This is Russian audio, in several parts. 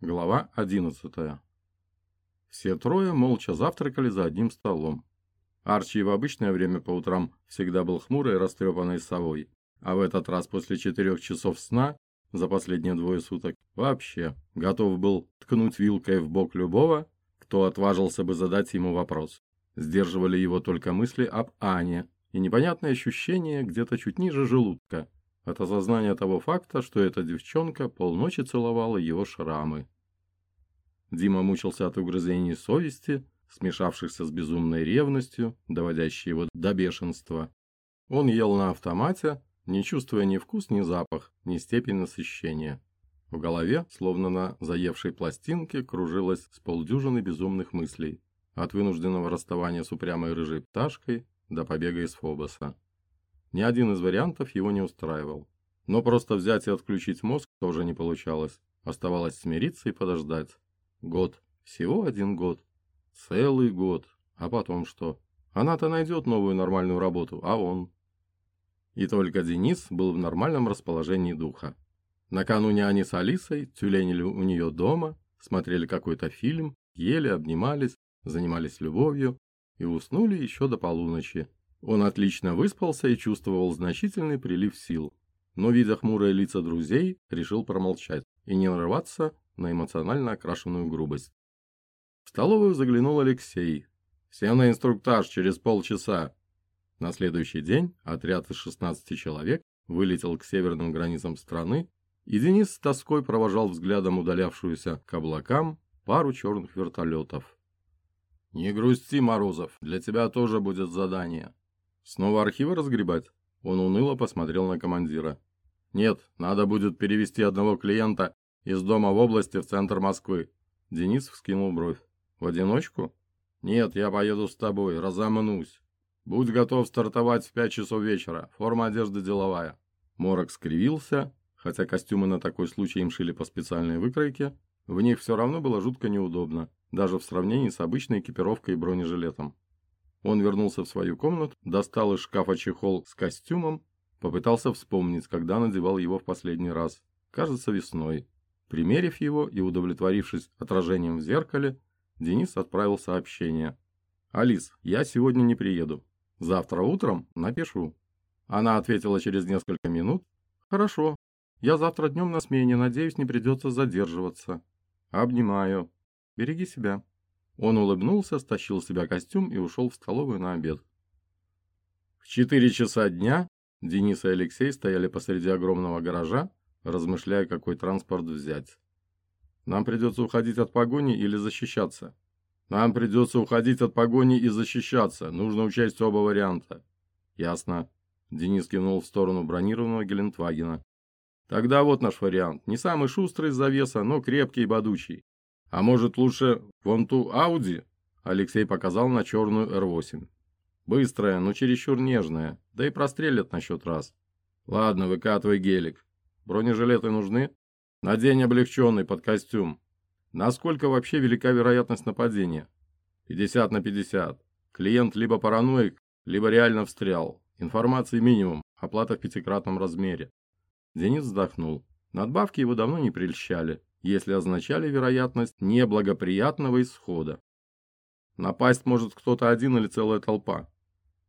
Глава 11. Все трое молча завтракали за одним столом. Арчи в обычное время по утрам всегда был хмурой растрепанной совой, а в этот раз после четырех часов сна за последние двое суток вообще готов был ткнуть вилкой в бок любого, кто отважился бы задать ему вопрос. Сдерживали его только мысли об Ане и непонятное ощущение где-то чуть ниже желудка – от осознания того факта, что эта девчонка полночи целовала его шрамы. Дима мучился от угрызений совести, смешавшихся с безумной ревностью, доводящей его до бешенства. Он ел на автомате, не чувствуя ни вкус, ни запах, ни степень насыщения. В голове, словно на заевшей пластинке, кружилось с полдюжины безумных мыслей. От вынужденного расставания с упрямой рыжей пташкой до побега из Фобоса. Ни один из вариантов его не устраивал. Но просто взять и отключить мозг тоже не получалось. Оставалось смириться и подождать. Год. Всего один год. Целый год. А потом что? Она-то найдет новую нормальную работу, а он? И только Денис был в нормальном расположении духа. Накануне они с Алисой тюленили у нее дома, смотрели какой-то фильм, ели, обнимались, занимались любовью и уснули еще до полуночи. Он отлично выспался и чувствовал значительный прилив сил, но, видя хмурые лица друзей, решил промолчать и не нарываться на эмоционально окрашенную грубость. В столовую заглянул Алексей. «Все на инструктаж через полчаса». На следующий день отряд из 16 человек вылетел к северным границам страны, и Денис с тоской провожал взглядом удалявшуюся к облакам пару черных вертолетов. «Не грусти, Морозов, для тебя тоже будет задание. Снова архивы разгребать? Он уныло посмотрел на командира. Нет, надо будет перевести одного клиента из дома в области в центр Москвы. Денис вскинул бровь. В одиночку? Нет, я поеду с тобой, разомнусь. Будь готов стартовать в пять часов вечера. Форма одежды деловая. Морок скривился, хотя костюмы на такой случай им шили по специальной выкройке. В них все равно было жутко неудобно, даже в сравнении с обычной экипировкой и бронежилетом. Он вернулся в свою комнату, достал из шкафа чехол с костюмом, попытался вспомнить, когда надевал его в последний раз. Кажется, весной. Примерив его и удовлетворившись отражением в зеркале, Денис отправил сообщение. «Алис, я сегодня не приеду. Завтра утром напишу». Она ответила через несколько минут. «Хорошо. Я завтра днем на смене, надеюсь, не придется задерживаться. Обнимаю. Береги себя». Он улыбнулся, стащил с себя костюм и ушел в столовую на обед. В четыре часа дня Денис и Алексей стояли посреди огромного гаража, размышляя, какой транспорт взять. «Нам придется уходить от погони или защищаться?» «Нам придется уходить от погони и защищаться. Нужно учесть оба варианта». «Ясно». Денис кивнул в сторону бронированного Гелендвагена. «Тогда вот наш вариант. Не самый шустрый из завеса, но крепкий и бодучий. А может лучше вон ту Ауди? Алексей показал на черную Р8. Быстрая, но чересчур нежная, да и прострелят на счет раз. Ладно, выкатывай гелик. Бронежилеты нужны? Надень облегченный под костюм. Насколько вообще велика вероятность нападения? 50 на 50. Клиент либо параноик, либо реально встрял. Информации минимум, оплата в пятикратном размере. Денис вздохнул. Надбавки его давно не прельщали если означали вероятность неблагоприятного исхода. Напасть может кто-то один или целая толпа.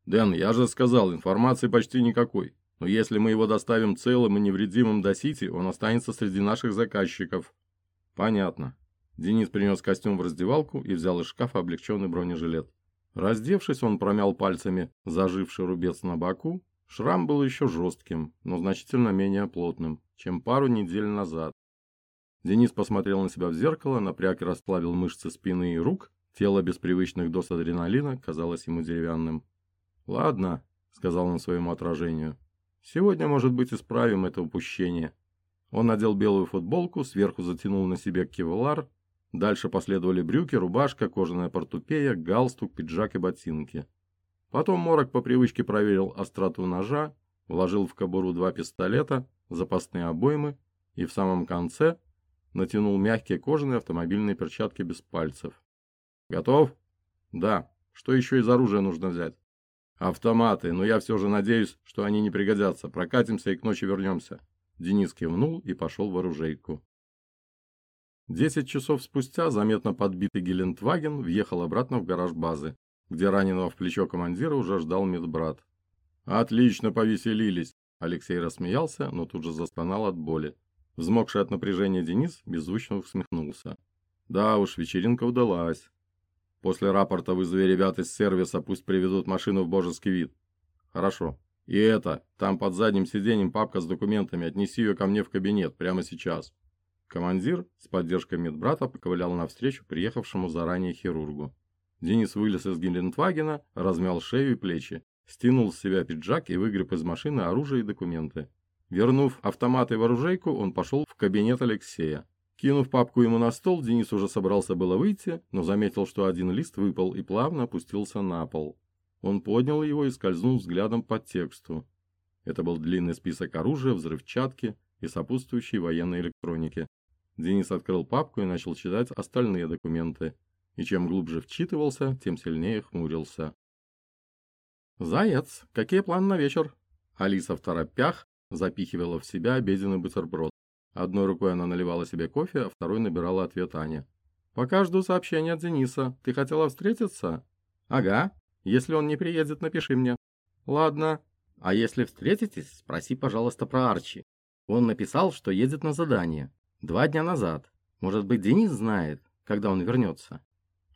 Дэн, я же сказал, информации почти никакой. Но если мы его доставим целым и невредимым до Сити, он останется среди наших заказчиков. Понятно. Денис принес костюм в раздевалку и взял из шкафа облегченный бронежилет. Раздевшись, он промял пальцами заживший рубец на боку. Шрам был еще жестким, но значительно менее плотным, чем пару недель назад. Денис посмотрел на себя в зеркало, напряг и расплавил мышцы спины и рук. Тело без привычных доз адреналина казалось ему деревянным. «Ладно», — сказал он своему отражению. «Сегодня, может быть, исправим это упущение». Он надел белую футболку, сверху затянул на себе кевлар. Дальше последовали брюки, рубашка, кожаная портупея, галстук, пиджак и ботинки. Потом Морок по привычке проверил остроту ножа, вложил в кобуру два пистолета, запасные обоймы и в самом конце натянул мягкие кожаные автомобильные перчатки без пальцев. «Готов?» «Да. Что еще из оружия нужно взять?» «Автоматы, но я все же надеюсь, что они не пригодятся. Прокатимся и к ночи вернемся». Денис кивнул и пошел в оружейку. Десять часов спустя заметно подбитый Гелендваген въехал обратно в гараж базы, где раненого в плечо командира уже ждал медбрат. «Отлично повеселились!» Алексей рассмеялся, но тут же застонал от боли. Взмокший от напряжения Денис беззвучно усмехнулся. «Да уж, вечеринка удалась. После рапорта вызови ребят из сервиса, пусть приведут машину в божеский вид. Хорошо. И это, там под задним сиденьем папка с документами, отнеси ее ко мне в кабинет, прямо сейчас. Командир с поддержкой медбрата поковылял навстречу приехавшему заранее хирургу. Денис вылез из Гелендвагена, размял шею и плечи, стянул с себя пиджак и выгреб из машины оружие и документы. Вернув автомат и вооружейку, он пошел в кабинет Алексея. Кинув папку ему на стол, Денис уже собрался было выйти, но заметил, что один лист выпал и плавно опустился на пол. Он поднял его и скользнул взглядом по тексту. Это был длинный список оружия, взрывчатки и сопутствующей военной электроники. Денис открыл папку и начал читать остальные документы. И чем глубже вчитывался, тем сильнее хмурился. «Заяц, какие планы на вечер?» Алиса в торопях запихивала в себя обеденный бутерброд. Одной рукой она наливала себе кофе, а второй набирала ответ Ане. «Пока жду сообщения от Дениса. Ты хотела встретиться?» «Ага. Если он не приедет, напиши мне». «Ладно. А если встретитесь, спроси, пожалуйста, про Арчи. Он написал, что едет на задание. Два дня назад. Может быть, Денис знает, когда он вернется?»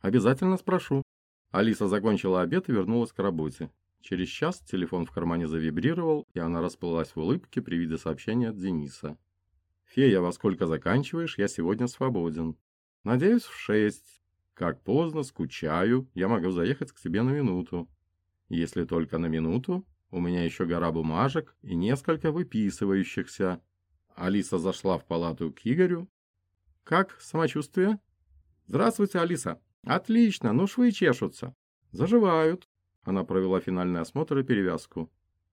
«Обязательно спрошу». Алиса закончила обед и вернулась к работе. Через час телефон в кармане завибрировал, и она расплылась в улыбке при виде сообщения от Дениса. «Фея, во сколько заканчиваешь? Я сегодня свободен». «Надеюсь, в шесть. Как поздно, скучаю. Я могу заехать к тебе на минуту». «Если только на минуту. У меня еще гора бумажек и несколько выписывающихся». Алиса зашла в палату к Игорю. «Как самочувствие?» «Здравствуйте, Алиса. Отлично, ну швы чешутся. Заживают. Она провела финальный осмотр и перевязку.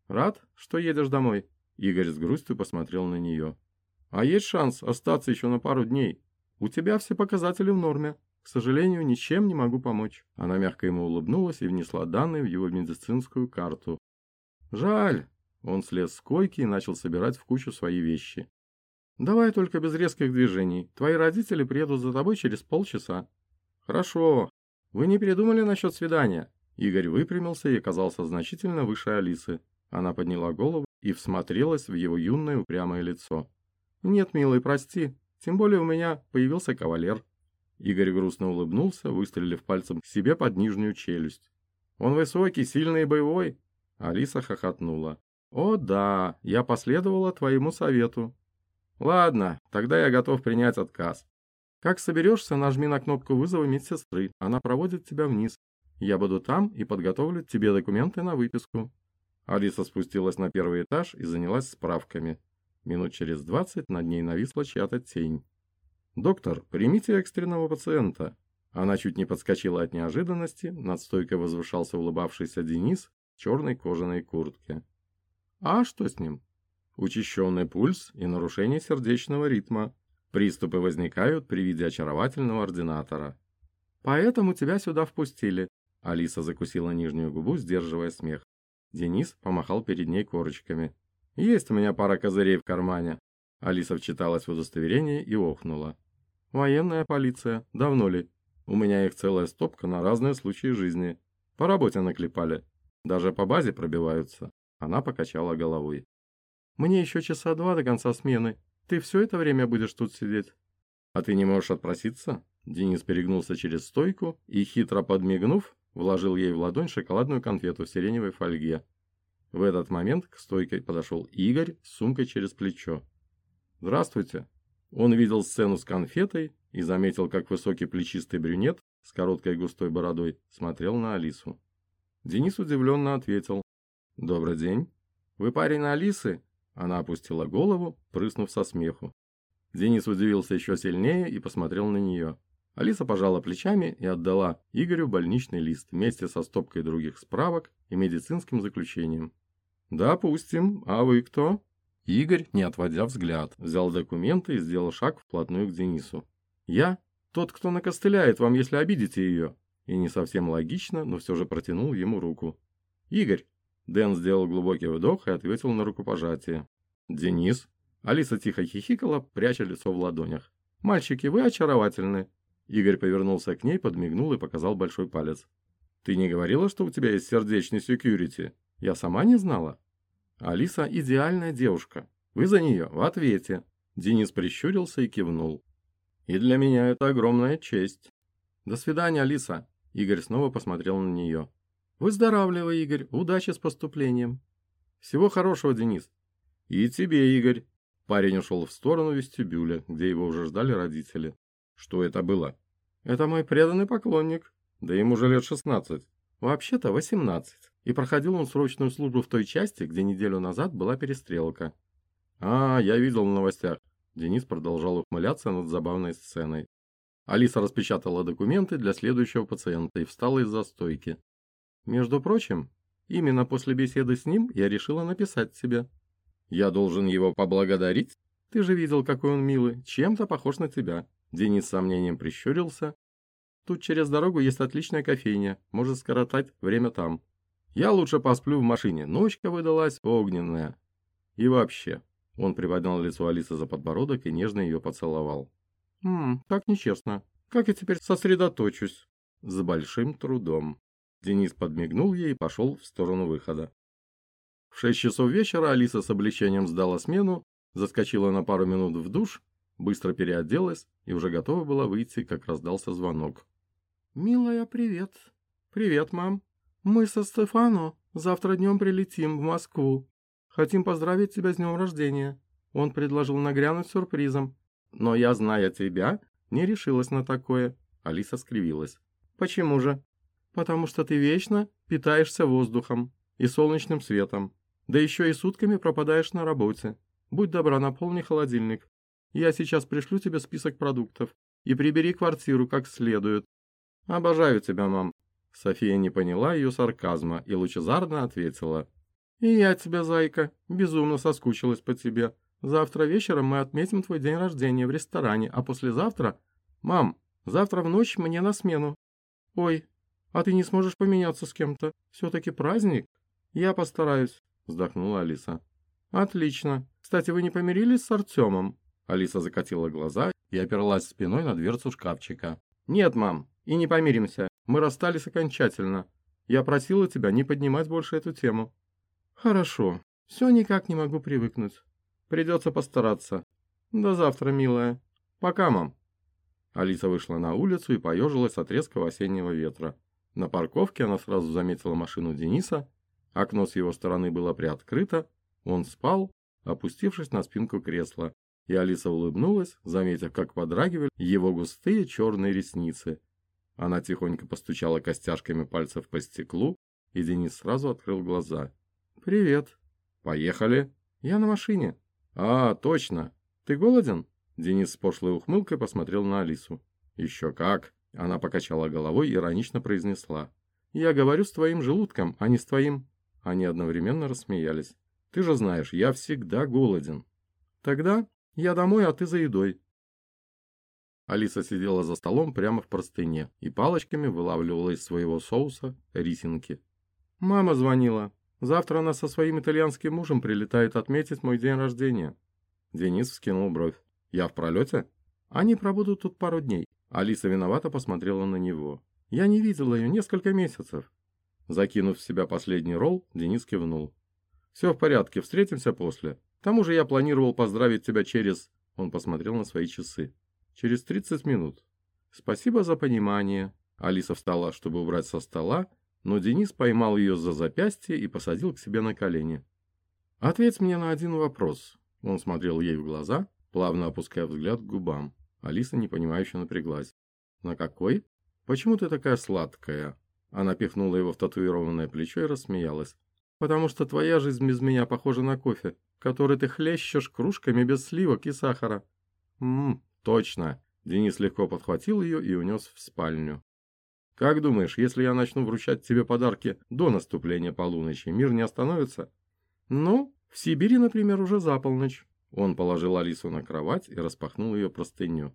«Рад, что едешь домой?» Игорь с грустью посмотрел на нее. «А есть шанс остаться еще на пару дней? У тебя все показатели в норме. К сожалению, ничем не могу помочь». Она мягко ему улыбнулась и внесла данные в его медицинскую карту. «Жаль». Он слез с койки и начал собирать в кучу свои вещи. «Давай только без резких движений. Твои родители приедут за тобой через полчаса». «Хорошо. Вы не передумали насчет свидания?» Игорь выпрямился и оказался значительно выше Алисы. Она подняла голову и всмотрелась в его юное упрямое лицо. «Нет, милый, прости. Тем более у меня появился кавалер». Игорь грустно улыбнулся, выстрелив пальцем себе под нижнюю челюсть. «Он высокий, сильный и боевой?» Алиса хохотнула. «О да, я последовала твоему совету». «Ладно, тогда я готов принять отказ. Как соберешься, нажми на кнопку вызова медсестры, она проводит тебя вниз. Я буду там и подготовлю тебе документы на выписку». Алиса спустилась на первый этаж и занялась справками. Минут через двадцать над ней нависла чья-то тень. «Доктор, примите экстренного пациента». Она чуть не подскочила от неожиданности, над стойкой возвышался улыбавшийся Денис в черной кожаной куртке. «А что с ним?» «Учащенный пульс и нарушение сердечного ритма. Приступы возникают при виде очаровательного ординатора». «Поэтому тебя сюда впустили. Алиса закусила нижнюю губу, сдерживая смех. Денис помахал перед ней корочками. «Есть у меня пара козырей в кармане». Алиса вчиталась в удостоверение и охнула. «Военная полиция. Давно ли? У меня их целая стопка на разные случаи жизни. По работе наклепали. Даже по базе пробиваются». Она покачала головой. «Мне еще часа два до конца смены. Ты все это время будешь тут сидеть?» «А ты не можешь отпроситься?» Денис перегнулся через стойку и, хитро подмигнув, вложил ей в ладонь шоколадную конфету в сиреневой фольге. В этот момент к стойке подошел Игорь с сумкой через плечо. «Здравствуйте!» Он видел сцену с конфетой и заметил, как высокий плечистый брюнет с короткой густой бородой смотрел на Алису. Денис удивленно ответил. «Добрый день. Вы парень Алисы?» Она опустила голову, прыснув со смеху. Денис удивился еще сильнее и посмотрел на нее. Алиса пожала плечами и отдала Игорю больничный лист вместе со стопкой других справок и медицинским заключением. «Допустим. А вы кто?» Игорь, не отводя взгляд, взял документы и сделал шаг вплотную к Денису. «Я? Тот, кто накостыляет вам, если обидите ее». И не совсем логично, но все же протянул ему руку. «Игорь!» Дэн сделал глубокий вдох и ответил на рукопожатие. «Денис?» Алиса тихо хихикала, пряча лицо в ладонях. Мальчики, вы очаровательны. Игорь повернулся к ней, подмигнул и показал большой палец. Ты не говорила, что у тебя есть сердечный секьюрити? Я сама не знала. Алиса идеальная девушка. Вы за нее в ответе. Денис прищурился и кивнул. И для меня это огромная честь. До свидания, Алиса. Игорь снова посмотрел на нее. Выздоравливай, Игорь. Удачи с поступлением. Всего хорошего, Денис. И тебе, Игорь. Парень ушел в сторону вестибюля, где его уже ждали родители. Что это было? Это мой преданный поклонник. Да ему уже лет шестнадцать. Вообще-то восемнадцать. И проходил он срочную службу в той части, где неделю назад была перестрелка. А, я видел в новостях. Денис продолжал ухмыляться над забавной сценой. Алиса распечатала документы для следующего пациента и встала из-за стойки. Между прочим, именно после беседы с ним я решила написать тебе. Я должен его поблагодарить? Ты же видел, какой он милый, чем-то похож на тебя. Денис с сомнением прищурился. Тут через дорогу есть отличная кофейня, может скоротать время там. Я лучше посплю в машине, ночка выдалась огненная. И вообще, он приподнял лицо Алисы за подбородок и нежно ее поцеловал. «Ммм, так нечестно. Как я теперь сосредоточусь?» «С большим трудом». Денис подмигнул ей и пошел в сторону выхода. В шесть часов вечера Алиса с облегчением сдала смену, заскочила на пару минут в душ, быстро переоделась и уже готова была выйти, как раздался звонок. «Милая, привет». «Привет, мам. Мы со Стефано завтра днем прилетим в Москву. Хотим поздравить тебя с днем рождения. Он предложил нагрянуть сюрпризом. Но я, зная тебя, не решилась на такое. Алиса скривилась. Почему же? Потому что ты вечно питаешься воздухом и солнечным светом. Да еще и сутками пропадаешь на работе. Будь добра, наполни холодильник. Я сейчас пришлю тебе список продуктов. И прибери квартиру как следует. Обожаю тебя, мам. София не поняла ее сарказма и лучезарно ответила. «И я тебя, зайка, безумно соскучилась по тебе. Завтра вечером мы отметим твой день рождения в ресторане, а послезавтра... Мам, завтра в ночь мне на смену. Ой, а ты не сможешь поменяться с кем-то? Все-таки праздник? Я постараюсь», — вздохнула Алиса. «Отлично. Кстати, вы не помирились с Артемом?» Алиса закатила глаза и оперлась спиной на дверцу шкафчика. «Нет, мам, и не помиримся. Мы расстались окончательно. Я просила тебя не поднимать больше эту тему. Хорошо. Все никак не могу привыкнуть. Придется постараться. До завтра, милая. Пока, мам. Алиса вышла на улицу и поежилась от резкого осеннего ветра. На парковке она сразу заметила машину Дениса. Окно с его стороны было приоткрыто. Он спал, опустившись на спинку кресла. И Алиса улыбнулась, заметив, как подрагивали его густые черные ресницы. Она тихонько постучала костяшками пальцев по стеклу, и Денис сразу открыл глаза. «Привет». «Поехали?» «Я на машине». «А, точно. Ты голоден?» Денис с пошлой ухмылкой посмотрел на Алису. «Еще как!» Она покачала головой и иронично произнесла. «Я говорю с твоим желудком, а не с твоим...» Они одновременно рассмеялись. «Ты же знаешь, я всегда голоден». «Тогда я домой, а ты за едой». Алиса сидела за столом прямо в простыне и палочками вылавливала из своего соуса рисинки. «Мама звонила. Завтра она со своим итальянским мужем прилетает отметить мой день рождения». Денис вскинул бровь. «Я в пролете?» «Они пробудут тут пару дней». Алиса виновато посмотрела на него. «Я не видела ее несколько месяцев». Закинув в себя последний ролл, Денис кивнул. «Все в порядке, встретимся после. К тому же я планировал поздравить тебя через...» Он посмотрел на свои часы. «Через 30 минут». «Спасибо за понимание». Алиса встала, чтобы убрать со стола, но Денис поймал ее за запястье и посадил к себе на колени. «Ответь мне на один вопрос». Он смотрел ей в глаза, плавно опуская взгляд к губам. Алиса непонимающе напряглась. «На какой? Почему ты такая сладкая?» Она пихнула его в татуированное плечо и рассмеялась. «Потому что твоя жизнь без меня похожа на кофе, который ты хлещешь кружками без сливок и сахара». «Ммм, точно!» Денис легко подхватил ее и унес в спальню. Как думаешь, если я начну вручать тебе подарки до наступления полуночи, мир не остановится? Ну, в Сибири, например, уже за полночь. Он положил Алису на кровать и распахнул ее простыню.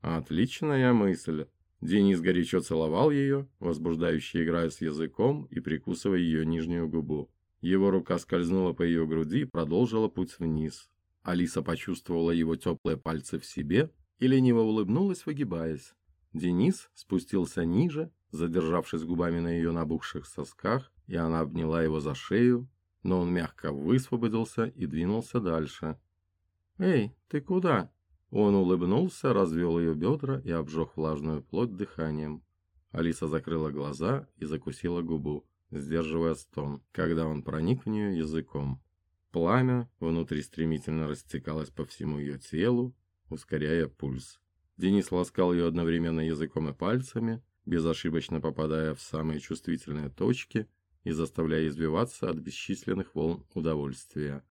Отличная мысль. Денис горячо целовал ее, возбуждающе играя с языком и прикусывая ее нижнюю губу. Его рука скользнула по ее груди и продолжила путь вниз. Алиса почувствовала его теплые пальцы в себе и лениво улыбнулась, выгибаясь. Денис спустился ниже, задержавшись губами на ее набухших сосках, и она обняла его за шею, но он мягко высвободился и двинулся дальше. «Эй, ты куда?» Он улыбнулся, развел ее бедра и обжег влажную плоть дыханием. Алиса закрыла глаза и закусила губу, сдерживая стон, когда он проник в нее языком. Пламя внутри стремительно растекалось по всему ее телу, ускоряя пульс. Денис ласкал ее одновременно языком и пальцами, безошибочно попадая в самые чувствительные точки и заставляя избиваться от бесчисленных волн удовольствия.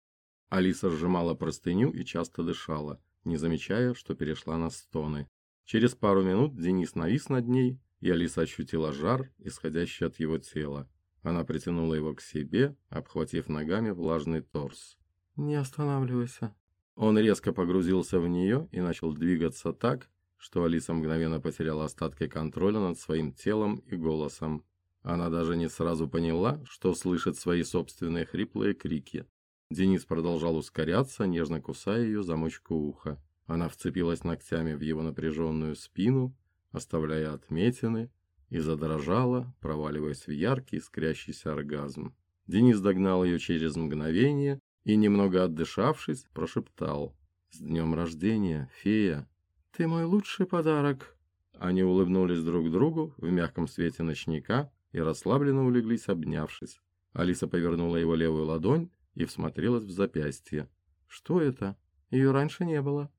Алиса сжимала простыню и часто дышала, не замечая, что перешла на стоны. Через пару минут Денис навис над ней, и Алиса ощутила жар, исходящий от его тела. Она притянула его к себе, обхватив ногами влажный торс. «Не останавливайся». Он резко погрузился в нее и начал двигаться так, что Алиса мгновенно потеряла остатки контроля над своим телом и голосом. Она даже не сразу поняла, что слышит свои собственные хриплые крики. Денис продолжал ускоряться, нежно кусая ее замочку уха. Она вцепилась ногтями в его напряженную спину, оставляя отметины, и задрожала, проваливаясь в яркий искрящийся оргазм. Денис догнал ее через мгновение и, немного отдышавшись, прошептал «С днем рождения, фея! Ты мой лучший подарок!» Они улыбнулись друг другу в мягком свете ночника и расслабленно улеглись, обнявшись. Алиса повернула его левую ладонь и всмотрелась в запястье. «Что это? Ее раньше не было».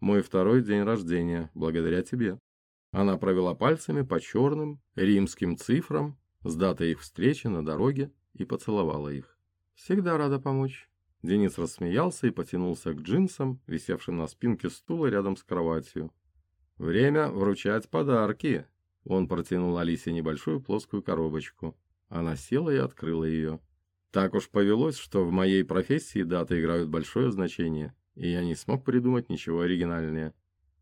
«Мой второй день рождения, благодаря тебе». Она провела пальцами по черным римским цифрам с датой их встречи на дороге и поцеловала их. «Всегда рада помочь». Денис рассмеялся и потянулся к джинсам, висевшим на спинке стула рядом с кроватью. «Время вручать подарки!» Он протянул Алисе небольшую плоскую коробочку. Она села и открыла ее. Так уж повелось, что в моей профессии даты играют большое значение, и я не смог придумать ничего оригинальнее.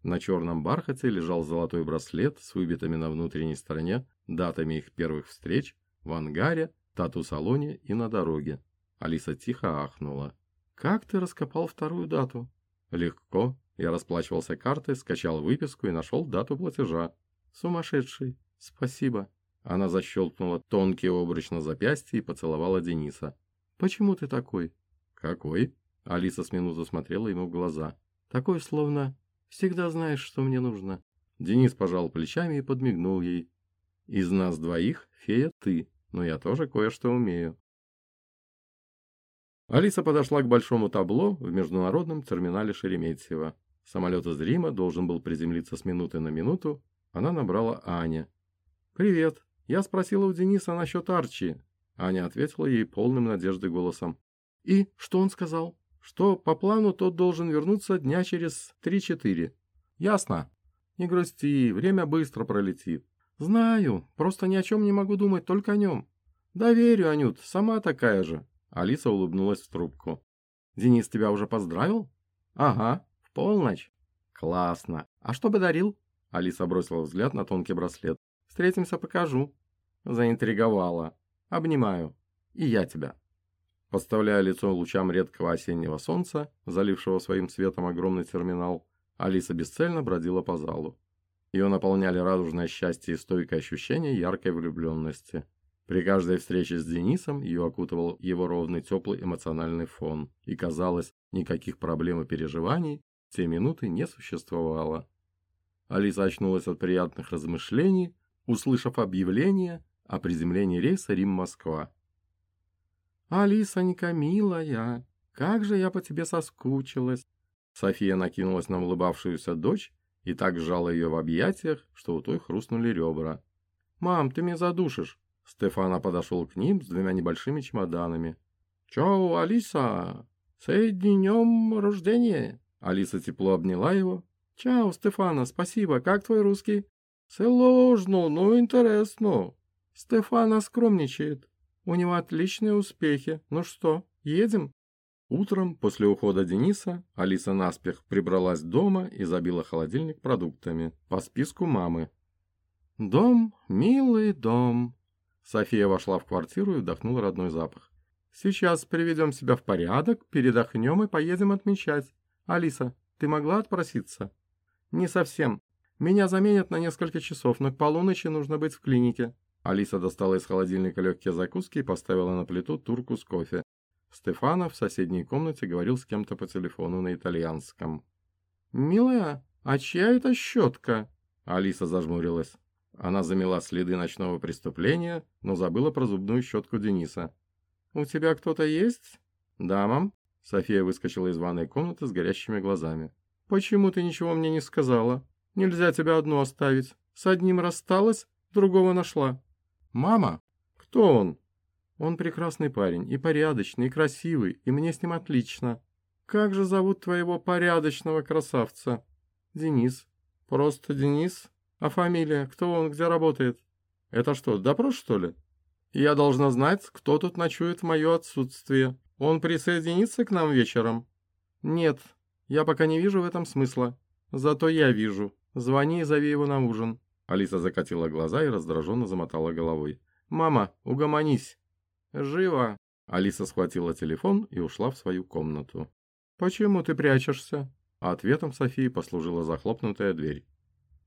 На черном бархате лежал золотой браслет с выбитыми на внутренней стороне датами их первых встреч в ангаре, тату-салоне и на дороге. Алиса тихо ахнула. «Как ты раскопал вторую дату?» «Легко. Я расплачивался картой, скачал выписку и нашел дату платежа». «Сумасшедший. Спасибо». Она защелкнула тонкий обруч на запястье и поцеловала Дениса. «Почему ты такой?» «Какой?» Алиса с минуту смотрела ему в глаза. «Такой, словно всегда знаешь, что мне нужно». Денис пожал плечами и подмигнул ей. «Из нас двоих фея ты, но я тоже кое-что умею». Алиса подошла к большому табло в международном терминале Шереметьево. Самолет из Рима должен был приземлиться с минуты на минуту. Она набрала Аня. «Привет. Я спросила у Дениса насчет Арчи. Аня ответила ей полным надежды голосом. И что он сказал? Что по плану тот должен вернуться дня через три-четыре. Ясно. Не грусти, время быстро пролетит. Знаю, просто ни о чем не могу думать, только о нем. Да верю, Анют, сама такая же. Алиса улыбнулась в трубку. Денис тебя уже поздравил? Ага, в полночь. Классно. А что бы дарил? Алиса бросила взгляд на тонкий браслет. Встретимся, покажу. Заинтриговала. Обнимаю. И я тебя. Подставляя лицо лучам редкого осеннего солнца, залившего своим светом огромный терминал, Алиса бесцельно бродила по залу. Ее наполняли радужное счастье и стойкое ощущение яркой влюбленности. При каждой встрече с Денисом ее окутывал его ровный теплый эмоциональный фон, и казалось, никаких проблем и переживаний в те минуты не существовало. Алиса очнулась от приятных размышлений, услышав объявление о приземлении рейса Рим-Москва. «Алисонька, милая, как же я по тебе соскучилась!» София накинулась на улыбавшуюся дочь и так сжала ее в объятиях, что у той хрустнули ребра. «Мам, ты меня задушишь!» Стефана подошел к ним с двумя небольшими чемоданами. «Чао, Алиса! С днем рождения!» Алиса тепло обняла его. «Чао, Стефана, спасибо. Как твой русский?» Сложно, но интересно. Стефана скромничает. У него отличные успехи. Ну что, едем? Утром, после ухода Дениса, Алиса наспех прибралась дома и забила холодильник продуктами по списку мамы. «Дом, милый дом». София вошла в квартиру и вдохнула родной запах. «Сейчас приведем себя в порядок, передохнем и поедем отмечать. Алиса, ты могла отпроситься?» Не совсем. Меня заменят на несколько часов, но к полуночи нужно быть в клинике. Алиса достала из холодильника легкие закуски и поставила на плиту турку с кофе. Стефана в соседней комнате говорил с кем-то по телефону на итальянском. «Милая, а чья это щетка?» Алиса зажмурилась. Она замела следы ночного преступления, но забыла про зубную щетку Дениса. «У тебя кто-то есть?» «Да, мам». София выскочила из ванной комнаты с горящими глазами. «Почему ты ничего мне не сказала? Нельзя тебя одну оставить. С одним рассталась, другого нашла». «Мама? Кто он?» «Он прекрасный парень, и порядочный, и красивый, и мне с ним отлично». «Как же зовут твоего порядочного красавца?» «Денис». «Просто Денис? А фамилия? Кто он, где работает?» «Это что, допрос, что ли?» «Я должна знать, кто тут ночует в мое отсутствие. Он присоединится к нам вечером?» «Нет, я пока не вижу в этом смысла. Зато я вижу. Звони и зови его на ужин». Алиса закатила глаза и раздраженно замотала головой. «Мама, угомонись!» «Живо!» Алиса схватила телефон и ушла в свою комнату. «Почему ты прячешься?» Ответом Софии послужила захлопнутая дверь.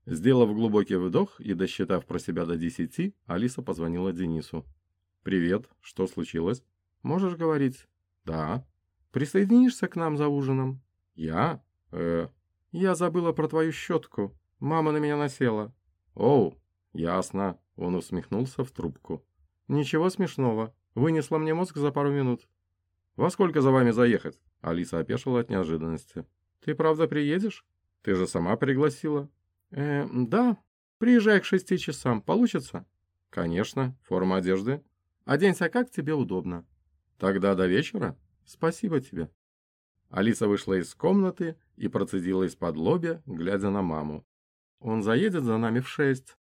Сделав глубокий вдох и досчитав про себя до десяти, Алиса позвонила Денису. «Привет, что случилось?» «Можешь говорить?» «Да». «Присоединишься к нам за ужином?» «Я? Э...» «Я забыла про твою щетку. Мама на меня насела». «Оу, ясно», — он усмехнулся в трубку. «Ничего смешного. Вынесла мне мозг за пару минут». «Во сколько за вами заехать?» Алиса опешила от неожиданности. «Ты правда приедешь?» «Ты же сама пригласила». «Э, да. Приезжай к шести часам. Получится?» «Конечно. Форма одежды?» «Оденься как тебе удобно». «Тогда до вечера?» «Спасибо тебе». Алиса вышла из комнаты и процедила из-под лобя, глядя на маму. «Он заедет за нами в шесть».